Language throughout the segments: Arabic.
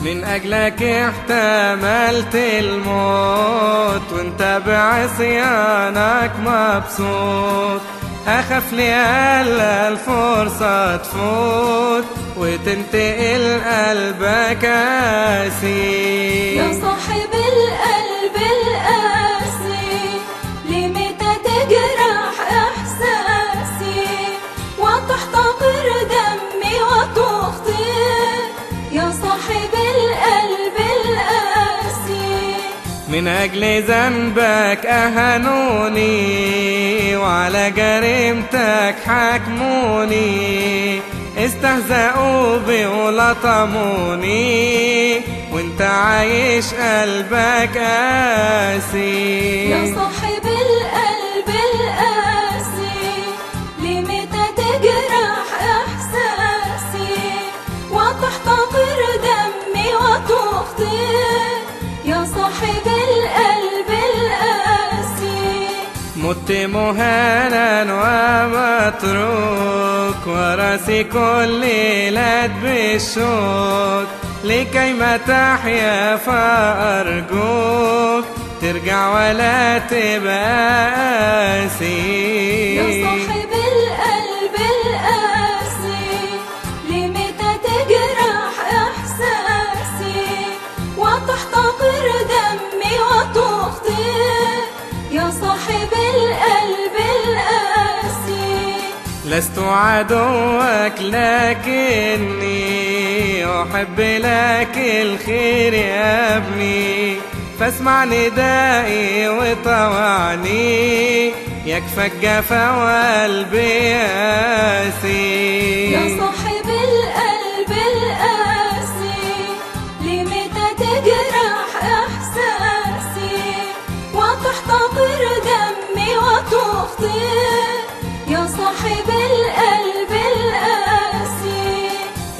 من أجلك احتملت الموت وانت بعصيانك مبسوط. أخاف لي ألا الفرصة تفوت وتنتقل قلبك قاسي من أجل ذنبك أهانوني وعلى جريمتك حكموني استهزأوا بي ولطموني وانت عايش قلبك قاسي. يا صاحب مت مهانا ومتروك وراسي كل ليلة بالشوك لكي ما تحيا فأرجوك ترجع ولا تبقى صاحب لست عدوك لكني أحب لك الخير يا ابني. فاسمع ندائي وطوعني يكفك جفا وقلبي قاسي يا صاحب القلب صاحب القلب القاسي.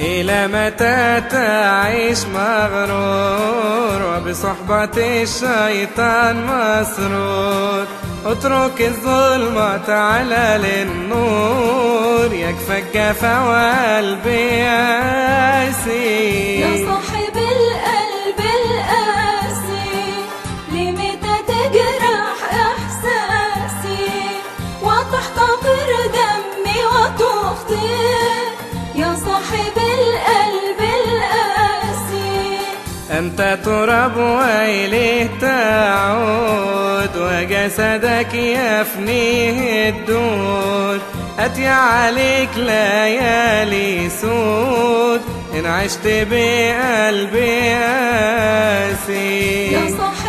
إلى متى تعيش مغرور وبصحبة الشيطان مسرور؟ اترك الظلمة تعالى للنور يكفك جفا وقلبي قاسي يا صاحب القلب أنت تراب وإليه تعود وجسدك يفنيه الدود. أتي عليك ليالي سود. إن عشت بقلبي قاسي يا صاحب